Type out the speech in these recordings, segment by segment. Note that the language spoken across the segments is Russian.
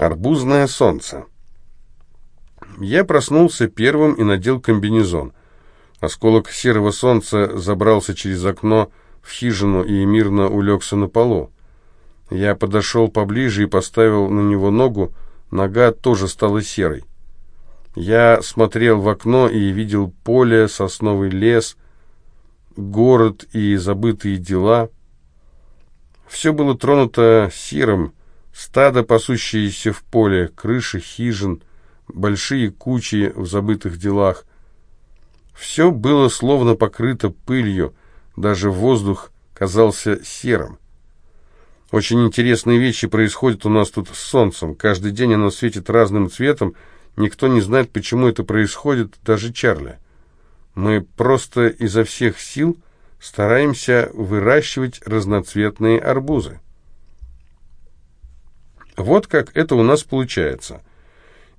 Арбузное солнце. Я проснулся первым и надел комбинезон. Осколок серого солнца забрался через окно в хижину и мирно улегся на полу. Я подошел поближе и поставил на него ногу, нога тоже стала серой. Я смотрел в окно и видел поле, сосновый лес, город и забытые дела. Все было тронуто серым, стадо, пасущееся в поле, крыши хижин, большие кучи в забытых делах. Все было словно покрыто пылью, даже воздух казался серым. Очень интересные вещи происходят у нас тут с солнцем. Каждый день оно светит разным цветом, никто не знает, почему это происходит, даже Чарли. Мы просто изо всех сил стараемся выращивать разноцветные арбузы. Вот как это у нас получается.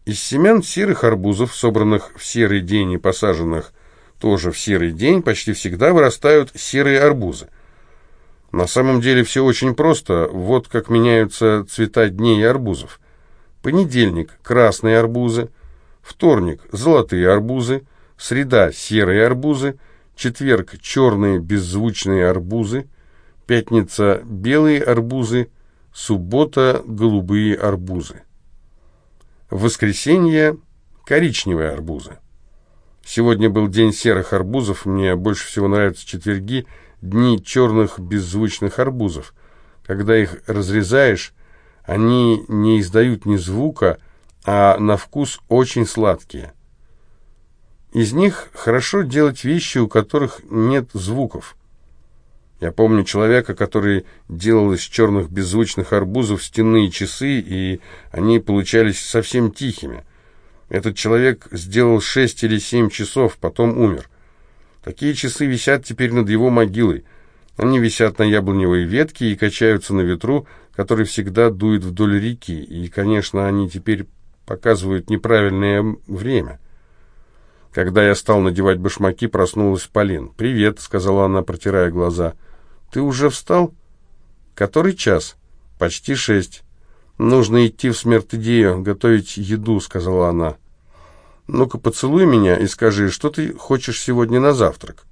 Из семян серых арбузов, собранных в серый день и посаженных тоже в серый день, почти всегда вырастают серые арбузы. На самом деле все очень просто. Вот как меняются цвета дней арбузов. Понедельник – красные арбузы, вторник – золотые арбузы, среда – серые арбузы, четверг – черные беззвучные арбузы, пятница – белые арбузы, суббота – голубые арбузы. Воскресенье – коричневые арбузы. Сегодня был день серых арбузов, мне больше всего нравятся четверги, дни черных беззвучных арбузов. Когда их разрезаешь, они не издают ни звука, а на вкус очень сладкие. Из них хорошо делать вещи, у которых нет звуков. Я помню человека, который делал из черных беззвучных арбузов стенные часы, и они получались совсем тихими. Этот человек сделал шесть или семь часов, потом умер. Такие часы висят теперь над его могилой. Они висят на яблоневой ветке и качаются на ветру, который всегда дует вдоль реки, и, конечно, они теперь показывают неправильное время. Когда я стал надевать башмаки, проснулась Полин. «Привет», — сказала она, протирая глаза. «Ты уже встал?» «Который час?» «Почти шесть». «Нужно идти в смерть-идею, готовить еду», — сказала она. «Ну-ка, поцелуй меня и скажи, что ты хочешь сегодня на завтрак?»